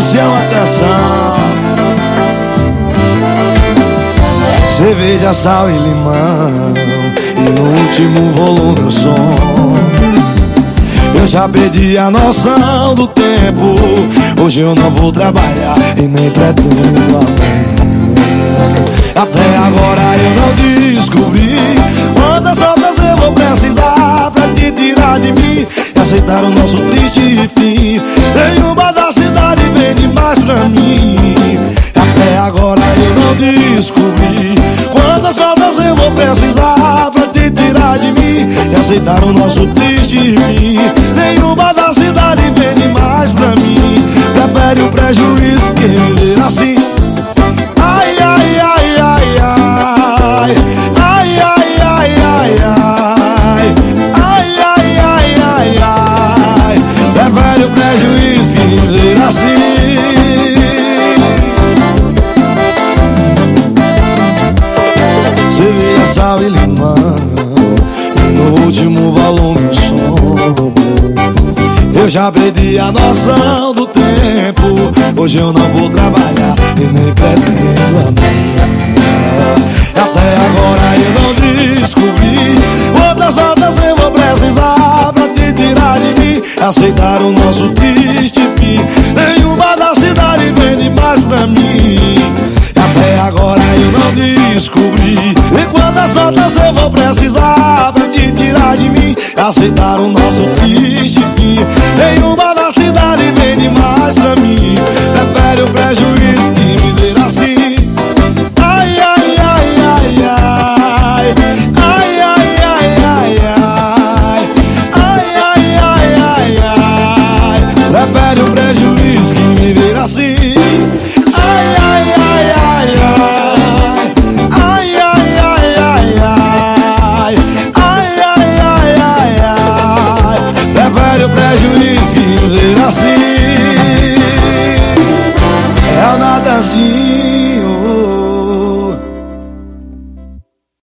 se é uma canção Cerveja, sal e limão E no último volume o som. Eu já perdi a noção do tempo. Hoje eu não vou trabalhar e nem pretendo amanhã Até agora eu não descobri Quantas horas eu vou precisar pra te tirar de mim E aceitar o nosso triste fim eu não descobri Quantas horas eu vou precisar pra te tirar de mim E aceitar o nosso triste fim? Nenhuma da cidade vem mais pra mim. Prefere o prejuízo que viver sal e limão. E no último volume o som. Eu já perdi a noção do tempo. Hoje eu não vou trabalhar e nem pretendo amanhã Até agora eu não descobri Quantas horas eu vou precisar pra te tirar de mim Aceitar o nosso triste fim quantas eu vou precisar pra te tirar de mim. Aceitar o nosso triste fim. Nenhuma da cidade vem mais pra mim. Prefere o prejuízo que me ver assim. Ai, ai, ai, ai, ai. Ai, ai, ai, ai, ai. Ai, ai, ai, ai, ai. Prefere o prejuízo que me ver assim Brasil.